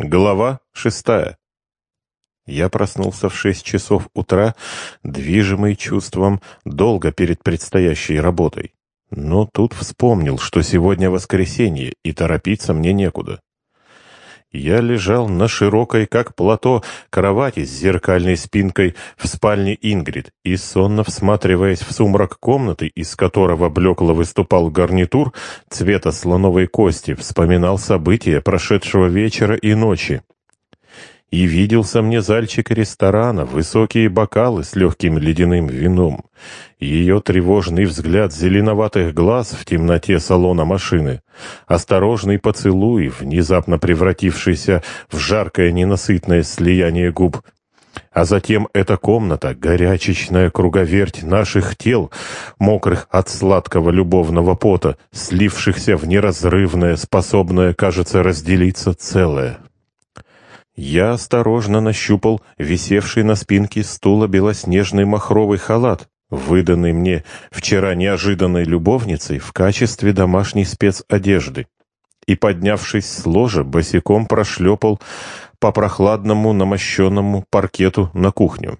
Глава шестая. Я проснулся в шесть часов утра, движимый чувством долго перед предстоящей работой. Но тут вспомнил, что сегодня воскресенье, и торопиться мне некуда. Я лежал на широкой, как плато, кровати с зеркальной спинкой в спальне Ингрид и, сонно всматриваясь в сумрак комнаты, из которого блекло выступал гарнитур цвета слоновой кости, вспоминал события прошедшего вечера и ночи. И виделся мне зальчик ресторана, высокие бокалы с легким ледяным вином, ее тревожный взгляд зеленоватых глаз в темноте салона машины, осторожный поцелуй, внезапно превратившийся в жаркое ненасытное слияние губ, а затем эта комната, горячечная круговерть наших тел, мокрых от сладкого любовного пота, слившихся в неразрывное, способное, кажется, разделиться целое. Я осторожно нащупал висевший на спинке стула белоснежный махровый халат, выданный мне вчера неожиданной любовницей в качестве домашней спецодежды, и, поднявшись с ложа, босиком прошлепал по прохладному намощенному паркету на кухню.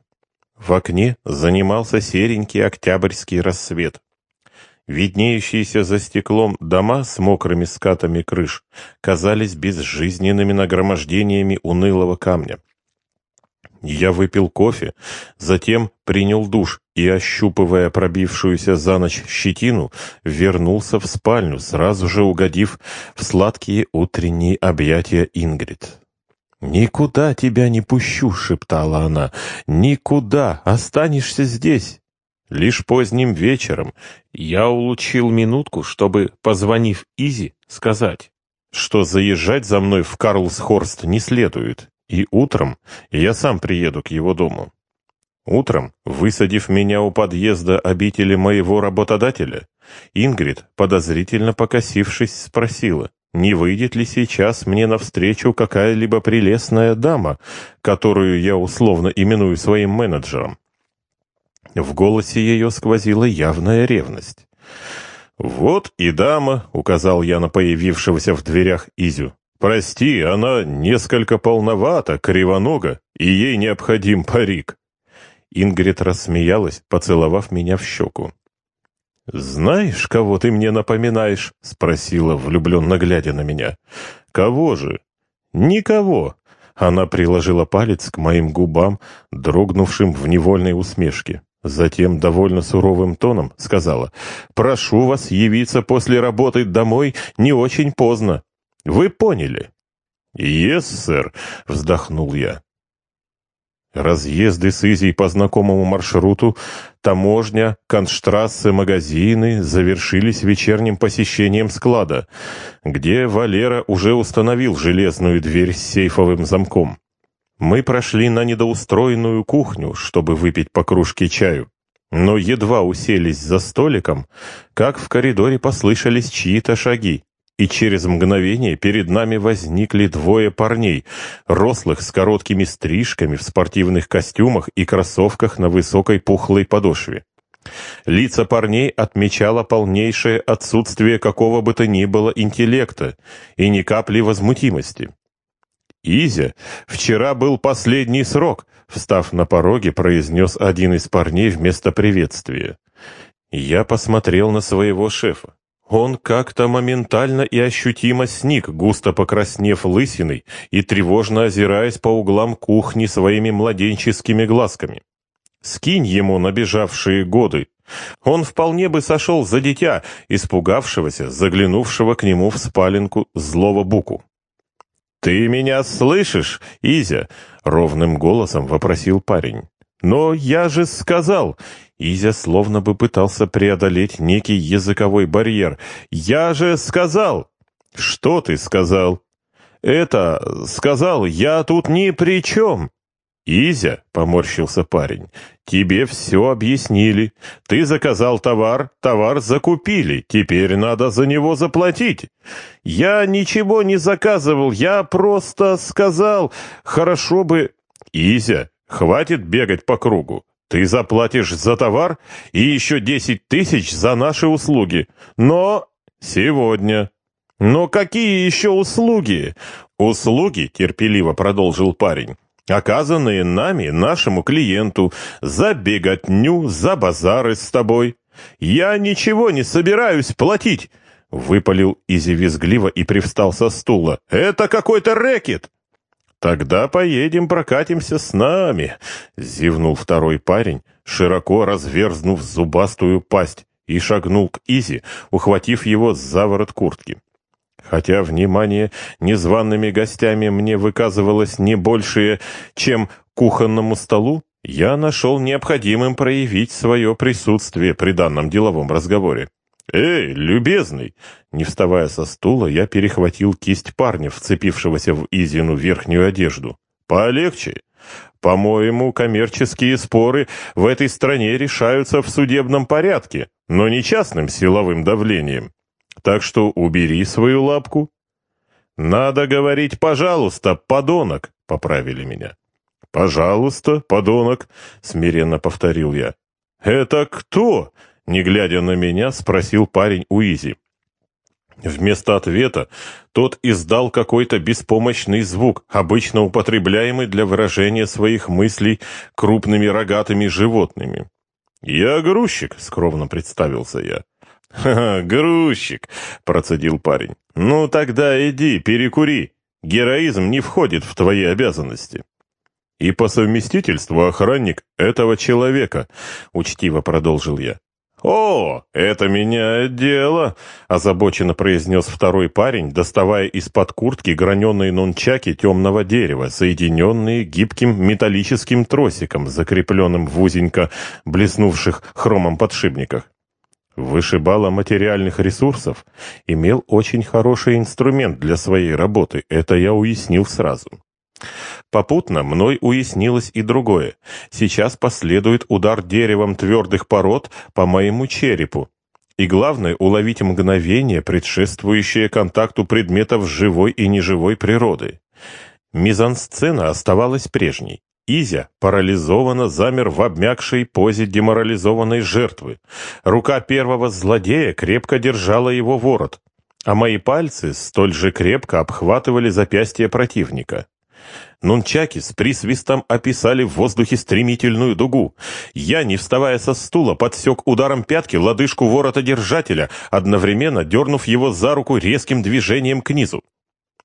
В окне занимался серенький октябрьский рассвет. Виднеющиеся за стеклом дома с мокрыми скатами крыш казались безжизненными нагромождениями унылого камня. Я выпил кофе, затем принял душ и, ощупывая пробившуюся за ночь щетину, вернулся в спальню, сразу же угодив в сладкие утренние объятия Ингрид. «Никуда тебя не пущу», — шептала она, — «никуда, останешься здесь». Лишь поздним вечером я улучил минутку, чтобы, позвонив Изи, сказать, что заезжать за мной в Карлсхорст не следует, и утром я сам приеду к его дому. Утром, высадив меня у подъезда обители моего работодателя, Ингрид, подозрительно покосившись, спросила, не выйдет ли сейчас мне навстречу какая-либо прелестная дама, которую я условно именую своим менеджером. В голосе ее сквозила явная ревность. «Вот и дама», — указал я на появившегося в дверях Изю. «Прости, она несколько полновата, кривонога, и ей необходим парик». Ингрид рассмеялась, поцеловав меня в щеку. «Знаешь, кого ты мне напоминаешь?» — спросила, влюбленно глядя на меня. «Кого же?» «Никого». Она приложила палец к моим губам, дрогнувшим в невольной усмешке. Затем довольно суровым тоном сказала, «Прошу вас явиться после работы домой не очень поздно. Вы поняли?» «Ес, сэр», — вздохнул я. Разъезды с Изей по знакомому маршруту, таможня, конштрассы, магазины завершились вечерним посещением склада, где Валера уже установил железную дверь с сейфовым замком. Мы прошли на недоустроенную кухню, чтобы выпить по кружке чаю. Но едва уселись за столиком, как в коридоре послышались чьи-то шаги, и через мгновение перед нами возникли двое парней, рослых с короткими стрижками в спортивных костюмах и кроссовках на высокой пухлой подошве. Лица парней отмечало полнейшее отсутствие какого бы то ни было интеллекта и ни капли возмутимости. Изя, вчера был последний срок», — встав на пороге, произнес один из парней вместо приветствия. Я посмотрел на своего шефа. Он как-то моментально и ощутимо сник, густо покраснев лысиной и тревожно озираясь по углам кухни своими младенческими глазками. Скинь ему набежавшие годы. Он вполне бы сошел за дитя, испугавшегося, заглянувшего к нему в спаленку злого буку. «Ты меня слышишь, Изя?» — ровным голосом вопросил парень. «Но я же сказал...» Изя словно бы пытался преодолеть некий языковой барьер. «Я же сказал!» «Что ты сказал?» «Это... сказал, я тут ни при чем!» «Изя», — поморщился парень, — «тебе все объяснили. Ты заказал товар, товар закупили, теперь надо за него заплатить». «Я ничего не заказывал, я просто сказал, хорошо бы...» «Изя, хватит бегать по кругу. Ты заплатишь за товар и еще десять тысяч за наши услуги. Но сегодня...» «Но какие еще услуги?» «Услуги», — терпеливо продолжил парень, «оказанные нами, нашему клиенту, за беготню, за базары с тобой. Я ничего не собираюсь платить», — выпалил Изи визгливо и привстал со стула. «Это какой-то рэкет!» «Тогда поедем прокатимся с нами», — зевнул второй парень, широко разверзнув зубастую пасть, и шагнул к Изи, ухватив его за ворот куртки. Хотя внимание незваными гостями мне выказывалось не большее, чем кухонному столу, я нашел необходимым проявить свое присутствие при данном деловом разговоре. «Эй, любезный!» Не вставая со стула, я перехватил кисть парня, вцепившегося в Изину верхнюю одежду. «Полегче. По-моему, коммерческие споры в этой стране решаются в судебном порядке, но не частным силовым давлением. Так что убери свою лапку». «Надо говорить «пожалуйста, подонок», — поправили меня. «Пожалуйста, подонок», — смиренно повторил я. «Это кто?» Не глядя на меня, спросил парень Уизи. Вместо ответа тот издал какой-то беспомощный звук, обычно употребляемый для выражения своих мыслей крупными рогатыми животными. «Я грузчик», — скромно представился я. «Ха-ха, грузчик», — процедил парень. «Ну тогда иди, перекури. Героизм не входит в твои обязанности». «И по совместительству охранник этого человека», — учтиво продолжил я. «О, это меняет дело!» — озабоченно произнес второй парень, доставая из-под куртки граненые нунчаки темного дерева, соединенные гибким металлическим тросиком, закрепленным в узенько блеснувших хромом подшипниках. Вышибала материальных ресурсов, имел очень хороший инструмент для своей работы, это я уяснил сразу. Попутно мной уяснилось и другое. Сейчас последует удар деревом твердых пород по моему черепу. И главное — уловить мгновение, предшествующее контакту предметов живой и неживой природы. Мизансцена оставалась прежней. Изя парализованно замер в обмякшей позе деморализованной жертвы. Рука первого злодея крепко держала его ворот, а мои пальцы столь же крепко обхватывали запястье противника. Нунчаки с присвистом описали в воздухе стремительную дугу. Я, не вставая со стула, подсек ударом пятки лодыжку воротодержателя, одновременно дернув его за руку резким движением к низу.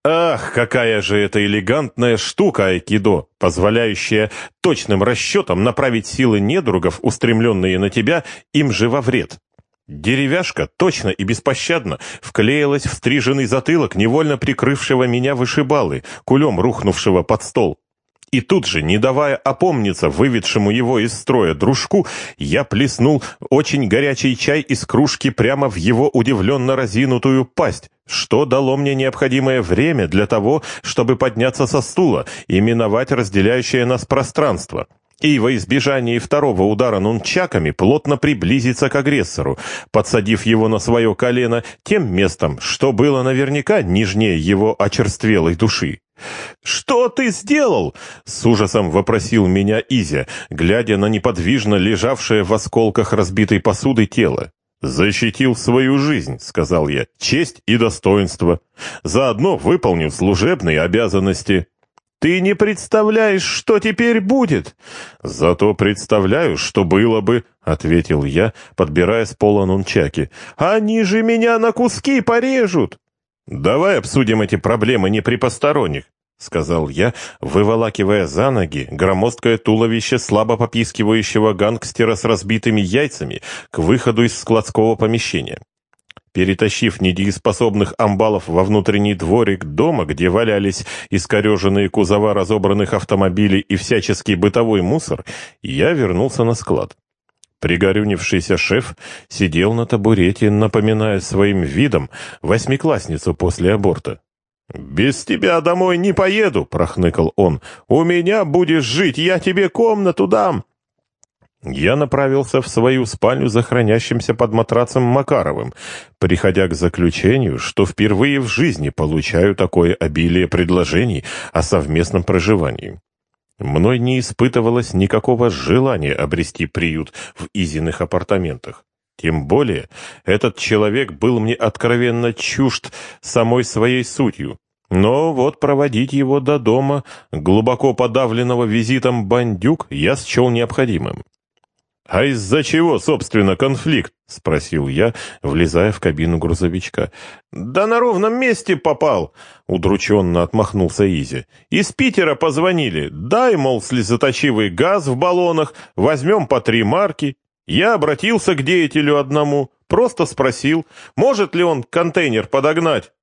Ах, какая же это элегантная штука айкидо, позволяющая точным расчетом направить силы недругов, устремленные на тебя, им же во вред. Деревяшка точно и беспощадно вклеилась в стриженный затылок невольно прикрывшего меня вышибалы, кулем рухнувшего под стол. И тут же, не давая опомниться выведшему его из строя дружку, я плеснул очень горячий чай из кружки прямо в его удивленно разинутую пасть, что дало мне необходимое время для того, чтобы подняться со стула и миновать разделяющее нас пространство и во избежание второго удара нунчаками плотно приблизиться к агрессору, подсадив его на свое колено тем местом, что было наверняка нижнее его очерствелой души. «Что ты сделал?» — с ужасом вопросил меня Изя, глядя на неподвижно лежавшее в осколках разбитой посуды тело. «Защитил свою жизнь», — сказал я, — «честь и достоинство. Заодно выполнил служебные обязанности». Ты не представляешь, что теперь будет. Зато представляю, что было бы, ответил я, подбирая с пола нунчаки. Они же меня на куски порежут. Давай обсудим эти проблемы не при посторонних, сказал я, выволакивая за ноги громоздкое туловище слабо попискивающего гангстера с разбитыми яйцами к выходу из складского помещения. Перетащив недееспособных амбалов во внутренний дворик дома, где валялись искореженные кузова разобранных автомобилей и всяческий бытовой мусор, я вернулся на склад. Пригорюнившийся шеф сидел на табурете, напоминая своим видом восьмиклассницу после аборта. «Без тебя домой не поеду», — прохныкал он. «У меня будешь жить, я тебе комнату дам». Я направился в свою спальню за хранящимся под матрацем Макаровым, приходя к заключению, что впервые в жизни получаю такое обилие предложений о совместном проживании. Мной не испытывалось никакого желания обрести приют в Изиных апартаментах. Тем более, этот человек был мне откровенно чужд самой своей сутью. Но вот проводить его до дома, глубоко подавленного визитом бандюк, я счел необходимым. «А из-за чего, собственно, конфликт?» — спросил я, влезая в кабину грузовичка. «Да на ровном месте попал!» — удрученно отмахнулся Изи. «Из Питера позвонили. Дай, мол, слезоточивый газ в баллонах, возьмем по три марки. Я обратился к деятелю одному, просто спросил, может ли он контейнер подогнать.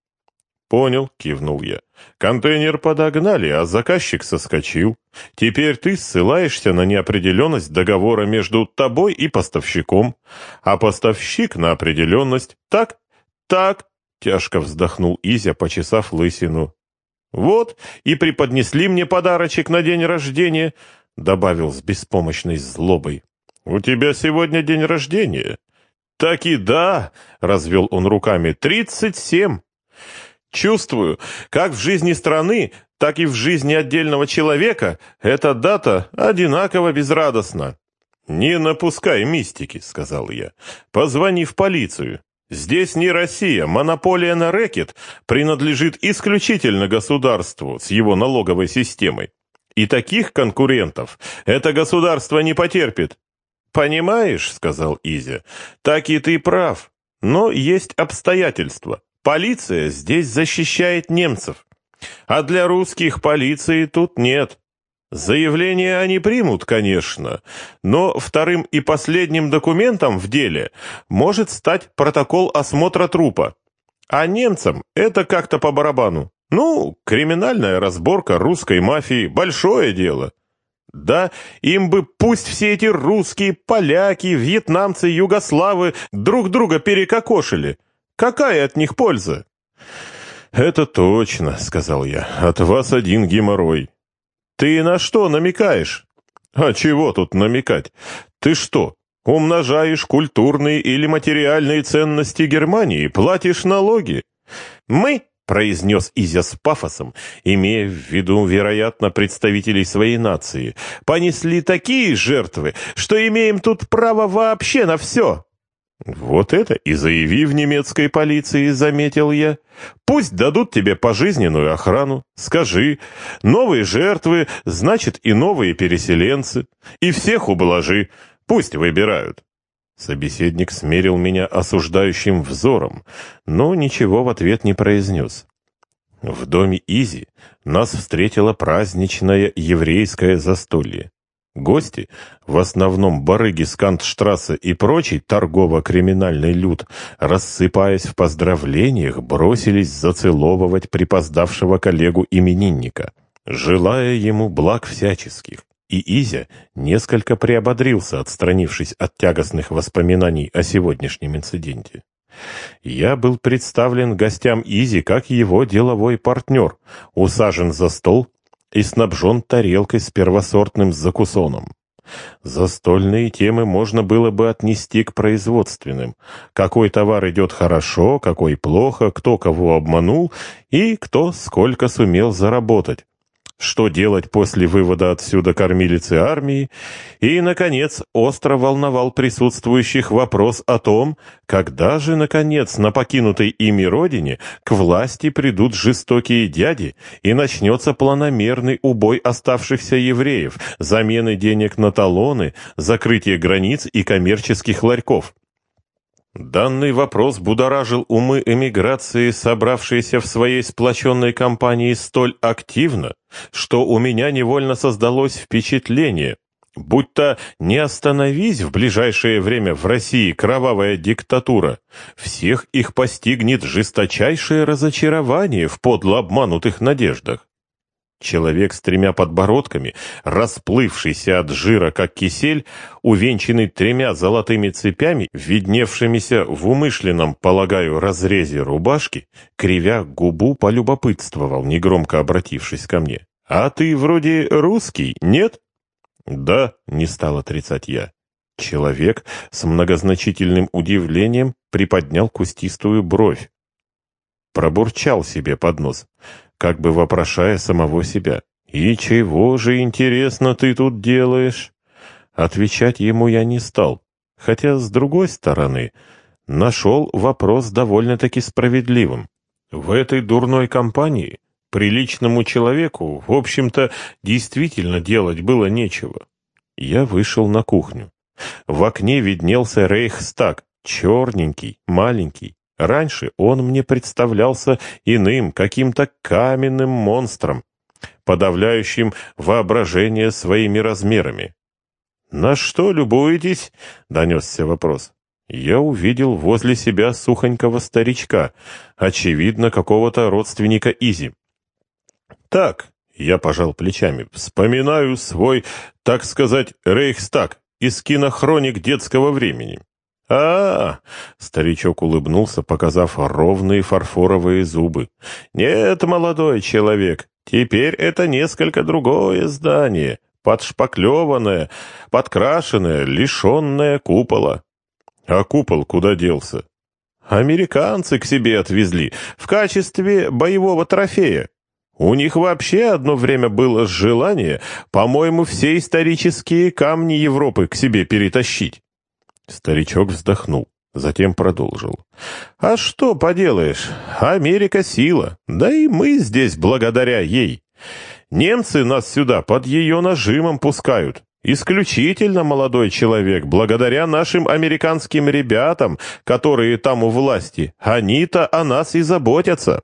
«Понял», — кивнул я. «Контейнер подогнали, а заказчик соскочил. Теперь ты ссылаешься на неопределенность договора между тобой и поставщиком, а поставщик на определенность. Так? Так?» — тяжко вздохнул Изя, почесав лысину. «Вот, и преподнесли мне подарочек на день рождения», — добавил с беспомощной злобой. «У тебя сегодня день рождения?» «Так и да», — развел он руками, — «тридцать семь». Чувствую, как в жизни страны, так и в жизни отдельного человека эта дата одинаково безрадостна. «Не напускай мистики», — сказал я. «Позвони в полицию. Здесь не Россия, монополия на рэкет принадлежит исключительно государству с его налоговой системой. И таких конкурентов это государство не потерпит». «Понимаешь», — сказал Изя, — «так и ты прав. Но есть обстоятельства. Полиция здесь защищает немцев, а для русских полиции тут нет. Заявление они примут, конечно, но вторым и последним документом в деле может стать протокол осмотра трупа. А немцам это как-то по барабану. Ну, криминальная разборка русской мафии – большое дело. Да, им бы пусть все эти русские, поляки, вьетнамцы, югославы друг друга перекокошили – Какая от них польза? Это точно, сказал я. От вас один геморрой. Ты на что намекаешь? А чего тут намекать? Ты что, умножаешь культурные или материальные ценности Германии, платишь налоги? Мы, произнес Изя с пафосом, имея в виду, вероятно, представителей своей нации, понесли такие жертвы, что имеем тут право вообще на все. «Вот это и заяви в немецкой полиции», — заметил я. «Пусть дадут тебе пожизненную охрану. Скажи, новые жертвы, значит и новые переселенцы. И всех ублажи. Пусть выбирают». Собеседник смерил меня осуждающим взором, но ничего в ответ не произнес. В доме Изи нас встретило праздничное еврейское застолье. Гости, в основном барыги с Кантштрассе и прочий торгово-криминальный люд, рассыпаясь в поздравлениях, бросились зацеловывать припоздавшего коллегу-именинника, желая ему благ всяческих. И Изя несколько приободрился, отстранившись от тягостных воспоминаний о сегодняшнем инциденте. Я был представлен гостям Изи как его деловой партнер, усажен за стол и снабжен тарелкой с первосортным закусоном. Застольные темы можно было бы отнести к производственным. Какой товар идет хорошо, какой плохо, кто кого обманул и кто сколько сумел заработать что делать после вывода отсюда кормилицы армии, и, наконец, остро волновал присутствующих вопрос о том, когда же, наконец, на покинутой ими родине к власти придут жестокие дяди и начнется планомерный убой оставшихся евреев, замены денег на талоны, закрытие границ и коммерческих ларьков. Данный вопрос будоражил умы эмиграции, собравшиеся в своей сплоченной компании столь активно, что у меня невольно создалось впечатление, будто не остановись в ближайшее время в России кровавая диктатура, всех их постигнет жесточайшее разочарование в подло обманутых надеждах. Человек с тремя подбородками, расплывшийся от жира, как кисель, увенчанный тремя золотыми цепями, видневшимися в умышленном, полагаю, разрезе рубашки, кривя губу, полюбопытствовал, негромко обратившись ко мне. «А ты вроде русский, нет?» «Да», — не стал отрицать я. Человек с многозначительным удивлением приподнял кустистую бровь. Пробурчал себе под нос как бы вопрошая самого себя. «И чего же, интересно, ты тут делаешь?» Отвечать ему я не стал. Хотя, с другой стороны, нашел вопрос довольно-таки справедливым. В этой дурной компании приличному человеку, в общем-то, действительно делать было нечего. Я вышел на кухню. В окне виднелся Рейхстаг, черненький, маленький. Раньше он мне представлялся иным, каким-то каменным монстром, подавляющим воображение своими размерами. «На что любуетесь?» — донесся вопрос. Я увидел возле себя сухонького старичка, очевидно, какого-то родственника Изи. «Так», — я пожал плечами, — «вспоминаю свой, так сказать, рейхстаг из кинохроник детского времени». А, старичок улыбнулся, показав ровные фарфоровые зубы. «Нет, молодой человек, теперь это несколько другое здание, подшпаклеванное, подкрашенное, лишенное купола. А купол куда делся? Американцы к себе отвезли в качестве боевого трофея. У них вообще одно время было желание, по-моему, все исторические камни Европы к себе перетащить. Старичок вздохнул, затем продолжил. «А что поделаешь? Америка сила, да и мы здесь благодаря ей. Немцы нас сюда под ее нажимом пускают. Исключительно молодой человек, благодаря нашим американским ребятам, которые там у власти. Они-то о нас и заботятся.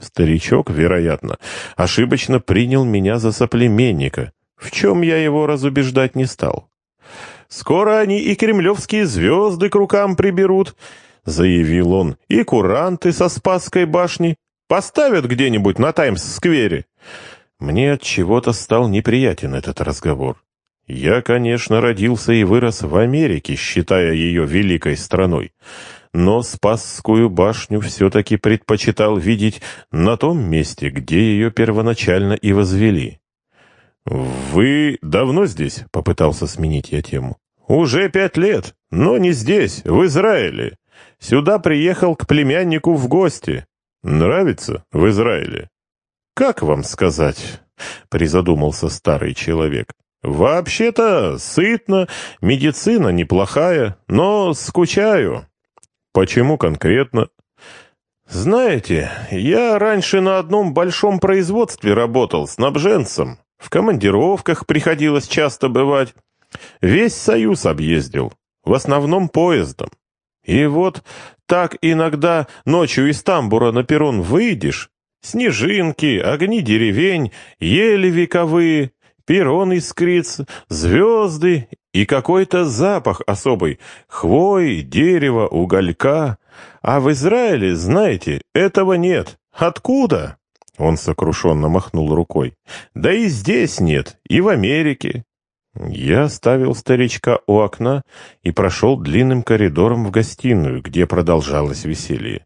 Старичок, вероятно, ошибочно принял меня за соплеменника, в чем я его разубеждать не стал. «Скоро они и кремлевские звезды к рукам приберут», — заявил он, — «и куранты со Спасской башни поставят где-нибудь на Таймс-сквере». Мне от чего-то стал неприятен этот разговор. Я, конечно, родился и вырос в Америке, считая ее великой страной, но Спасскую башню все-таки предпочитал видеть на том месте, где ее первоначально и возвели. «Вы давно здесь?» — попытался сменить я тему. «Уже пять лет, но не здесь, в Израиле. Сюда приехал к племяннику в гости. Нравится в Израиле?» «Как вам сказать?» — призадумался старый человек. «Вообще-то сытно, медицина неплохая, но скучаю». «Почему конкретно?» «Знаете, я раньше на одном большом производстве работал, снабженцем. В командировках приходилось часто бывать. Весь Союз объездил, в основном поездом. И вот так иногда ночью из тамбура на перрон выйдешь, снежинки, огни деревень, ели вековые, перрон искрит, звезды и какой-то запах особый, хвой, дерева, уголька. А в Израиле, знаете, этого нет. Откуда?» Он сокрушенно махнул рукой. «Да и здесь нет, и в Америке». Я оставил старичка у окна и прошел длинным коридором в гостиную, где продолжалось веселье.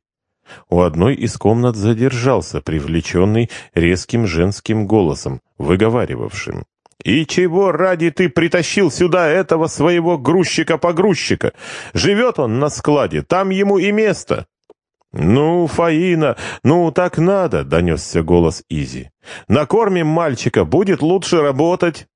У одной из комнат задержался, привлеченный резким женским голосом, выговаривавшим. «И чего ради ты притащил сюда этого своего грузчика-погрузчика? Живет он на складе, там ему и место». «Ну, Фаина, ну так надо», — донесся голос Изи. «Накормим мальчика, будет лучше работать».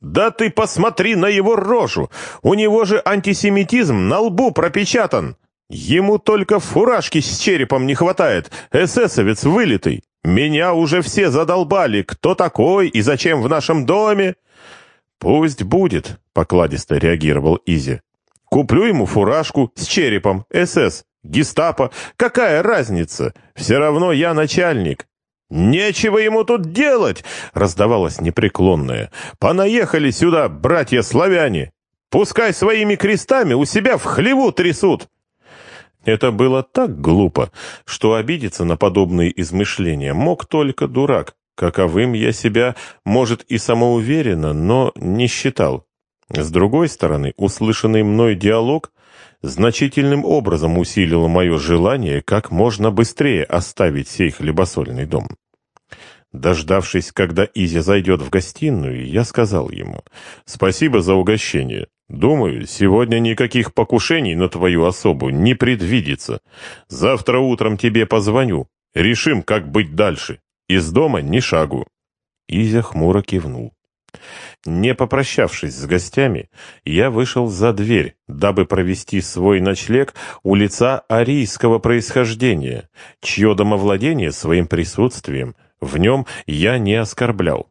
«Да ты посмотри на его рожу! У него же антисемитизм на лбу пропечатан! Ему только фуражки с черепом не хватает, эсэсовец вылитый!» Меня уже все задолбали, кто такой и зачем в нашем доме. Пусть будет, покладисто реагировал Изи. Куплю ему фуражку с черепом, СС, гестапо. Какая разница? Все равно я начальник. «Нечего ему тут делать!» — раздавалось непреклонное. «Понаехали сюда, братья-славяне! Пускай своими крестами у себя в хлеву трясут!» Это было так глупо, что обидеться на подобные измышления мог только дурак. Каковым я себя, может, и самоуверенно, но не считал. С другой стороны, услышанный мной диалог значительным образом усилил мое желание как можно быстрее оставить сей хлебосольный дом. Дождавшись, когда Изя зайдет в гостиную, я сказал ему «Спасибо за угощение. Думаю, сегодня никаких покушений на твою особу не предвидится. Завтра утром тебе позвоню. Решим, как быть дальше. Из дома ни шагу». Изя хмуро кивнул. Не попрощавшись с гостями, я вышел за дверь, дабы провести свой ночлег у лица арийского происхождения, чье домовладение своим присутствием в нем я не оскорблял.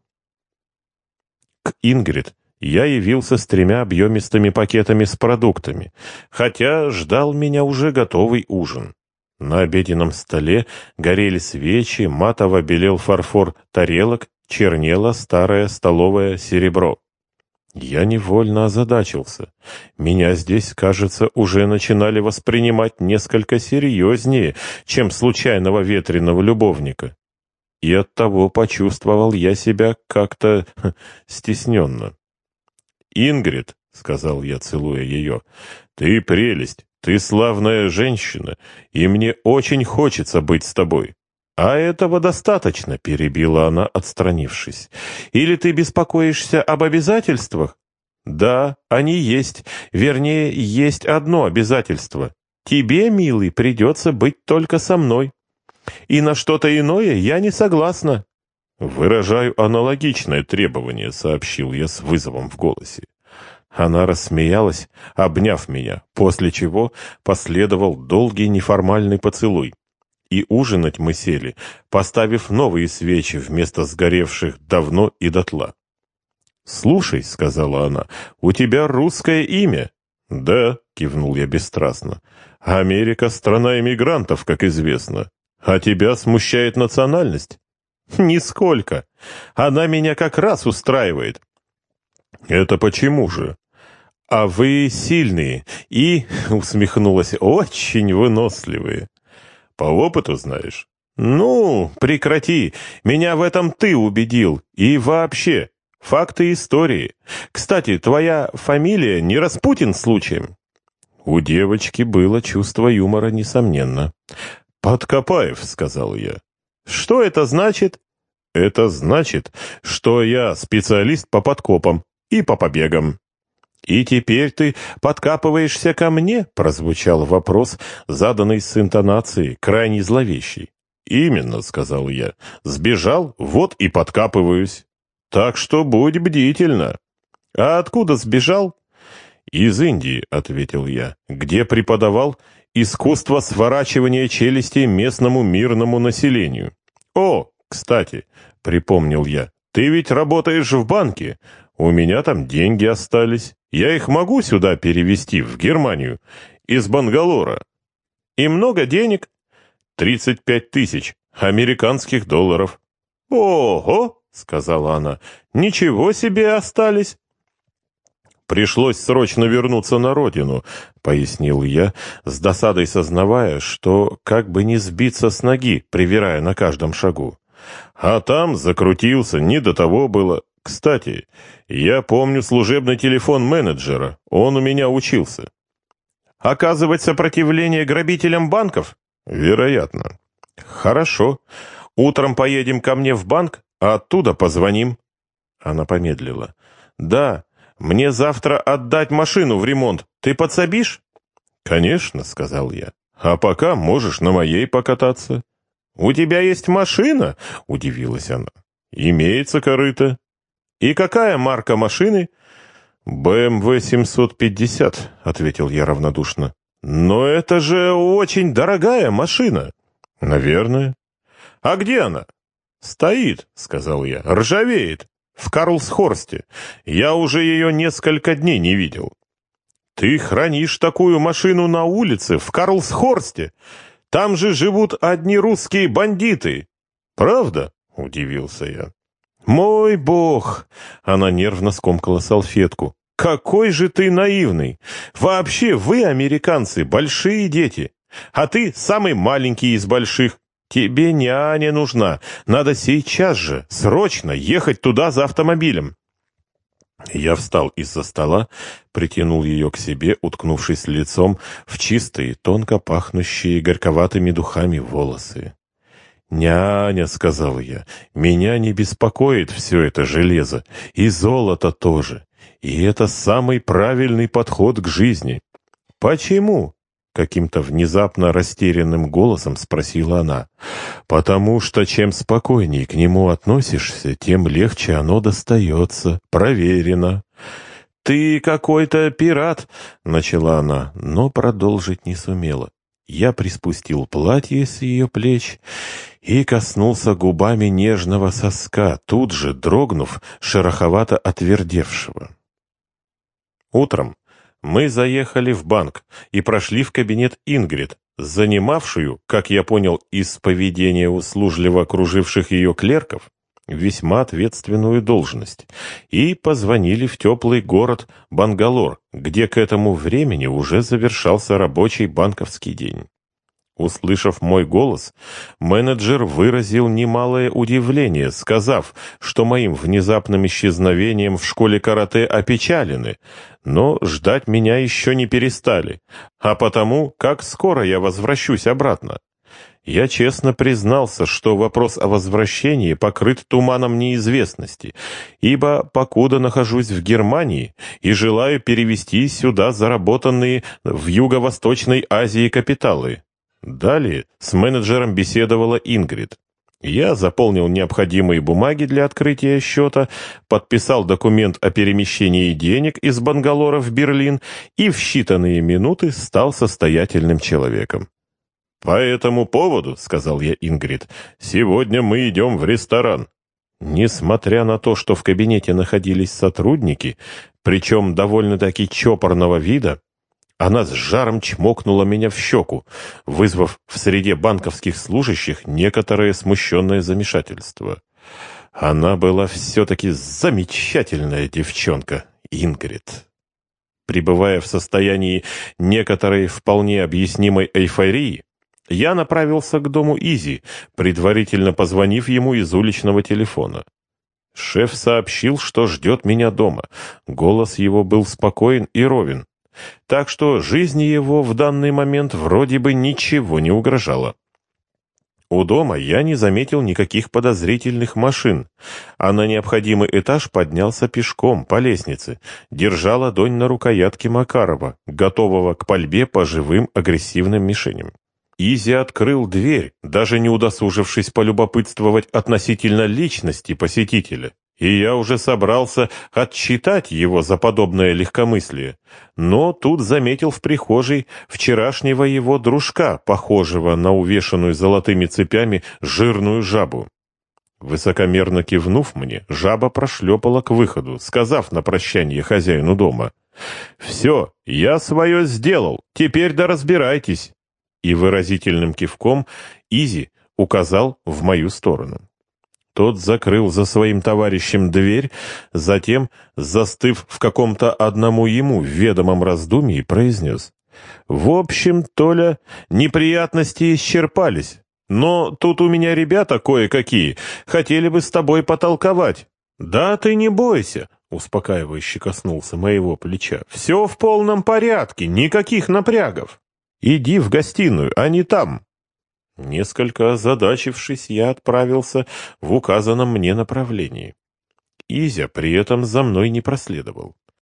К Ингрид я явился с тремя объемистыми пакетами с продуктами, хотя ждал меня уже готовый ужин. На обеденном столе горели свечи, матово белел фарфор тарелок чернело старое столовое серебро. Я невольно озадачился. Меня здесь, кажется, уже начинали воспринимать несколько серьезнее, чем случайного ветреного любовника. И оттого почувствовал я себя как-то стесненно. «Ингрид», — сказал я, целуя ее, — «ты прелесть, ты славная женщина, и мне очень хочется быть с тобой. «А этого достаточно», — перебила она, отстранившись. «Или ты беспокоишься об обязательствах?» «Да, они есть. Вернее, есть одно обязательство. Тебе, милый, придется быть только со мной. И на что-то иное я не согласна». «Выражаю аналогичное требование», — сообщил я с вызовом в голосе. Она рассмеялась, обняв меня, после чего последовал долгий неформальный поцелуй. И ужинать мы сели, поставив новые свечи вместо сгоревших давно и дотла. «Слушай», — сказала она, — «у тебя русское имя». «Да», — кивнул я бесстрастно, — «Америка — страна иммигрантов, как известно. А тебя смущает национальность?» «Нисколько. Она меня как раз устраивает». «Это почему же?» «А вы сильные и, — усмехнулась, — очень выносливые». По опыту знаешь? Ну, прекрати. Меня в этом ты убедил. И вообще, факты истории. Кстати, твоя фамилия не Распутин случаем? У девочки было чувство юмора, несомненно. «Подкопаев», — сказал я. «Что это значит?» «Это значит, что я специалист по подкопам и по побегам». «И теперь ты подкапываешься ко мне?» — прозвучал вопрос, заданный с интонацией, крайне зловещей. «Именно», — сказал я. «Сбежал, вот и подкапываюсь. Так что будь бдительна». «А откуда сбежал?» «Из Индии», — ответил я, — «где преподавал искусство сворачивания челюстей местному мирному населению». «О, кстати», — припомнил я, — «ты ведь работаешь в банке. У меня там деньги остались». Я их могу сюда перевести, в Германию, из Бангалора. И много денег? 35 тысяч американских долларов. Ого, сказала она, ничего себе остались. Пришлось срочно вернуться на родину, пояснил я, с досадой сознавая, что как бы не сбиться с ноги, привирая на каждом шагу. А там закрутился, не до того было. Кстати, я помню служебный телефон менеджера, он у меня учился. Оказывать сопротивление грабителям банков? Вероятно. Хорошо. Утром поедем ко мне в банк, а оттуда позвоним. Она помедлила. Да, мне завтра отдать машину в ремонт. Ты подсобишь? Конечно, сказал я. А пока можешь на моей покататься. У тебя есть машина? Удивилась она. Имеется корыто. «И какая марка машины?» «БМВ 750», — ответил я равнодушно. «Но это же очень дорогая машина». «Наверное». «А где она?» «Стоит», — сказал я, — «ржавеет. В Карлсхорсте. Я уже ее несколько дней не видел». «Ты хранишь такую машину на улице, в Карлсхорсте? Там же живут одни русские бандиты». «Правда?» — удивился я. «Мой бог!» — она нервно скомкала салфетку. «Какой же ты наивный! Вообще вы, американцы, большие дети, а ты самый маленький из больших. Тебе няня нужна. Надо сейчас же, срочно, ехать туда за автомобилем». Я встал из-за стола, притянул ее к себе, уткнувшись лицом в чистые, тонко пахнущие горьковатыми духами волосы. «Няня», — сказал я, — «меня не беспокоит все это железо, и золото тоже, и это самый правильный подход к жизни». «Почему?» каким-то внезапно растерянным голосом спросила она. «Потому что чем спокойнее к нему относишься, тем легче оно достается. Проверено». «Ты какой-то пират!» — начала она, но продолжить не сумела. Я приспустил платье с ее плеч и коснулся губами нежного соска, тут же дрогнув, шероховато отвердевшего. Утром мы заехали в банк и прошли в кабинет Ингрид, занимавшую, как я понял из поведения услужливо окруживших ее клерков, весьма ответственную должность, и позвонили в теплый город Бангалор, где к этому времени уже завершался рабочий банковский день. Услышав мой голос, менеджер выразил немалое удивление, сказав, что моим внезапным исчезновением в школе карате опечалены, но ждать меня еще не перестали, а потому, как скоро я возвращусь обратно. Я честно признался, что вопрос о возвращении покрыт туманом неизвестности, ибо покуда нахожусь в Германии и желаю перевести сюда заработанные в Юго-Восточной Азии капиталы. Далее с менеджером беседовала Ингрид. Я заполнил необходимые бумаги для открытия счета, подписал документ о перемещении денег из Бангалора в Берлин и в считанные минуты стал состоятельным человеком. «По этому поводу, — сказал я Ингрид, — сегодня мы идем в ресторан». Несмотря на то, что в кабинете находились сотрудники, причем довольно-таки чопорного вида, она с жаром чмокнула меня в щеку, вызвав в среде банковских служащих некоторое смущенное замешательство. Она была все-таки замечательная девчонка, Ингрид. Пребывая в состоянии некоторой вполне объяснимой эйфории, я направился к дому Изи, предварительно позвонив ему из уличного телефона. Шеф сообщил, что ждет меня дома. Голос его был спокоен и ровен. Так что жизни его в данный момент вроде бы ничего не угрожало. У дома я не заметил никаких подозрительных машин, а на необходимый этаж поднялся пешком по лестнице, держа ладонь на рукоятке Макарова, готового к пальбе по живым агрессивным мишеням. Изи открыл дверь, даже не удосужившись полюбопытствовать относительно личности посетителя. И я уже собрался отчитать его за подобное легкомыслие, но тут заметил в прихожей вчерашнего его дружка, похожего на увешанную золотыми цепями жирную жабу. Высокомерно кивнув мне, жаба прошлепала к выходу, сказав на прощание хозяину дома, «Все, я свое сделал, теперь да разбирайтесь» и выразительным кивком Изи указал в мою сторону. Тот закрыл за своим товарищем дверь, затем, застыв в каком-то одному ему ведомом раздумье, произнес. «В общем, Толя, неприятности исчерпались, но тут у меня ребята кое-какие, хотели бы с тобой потолковать». «Да ты не бойся», — успокаивающе коснулся моего плеча. «Все в полном порядке, никаких напрягов». Иди в гостиную, а не там!» Несколько озадачившись, я отправился в указанном мне направлении. Изя при этом за мной не проследовал.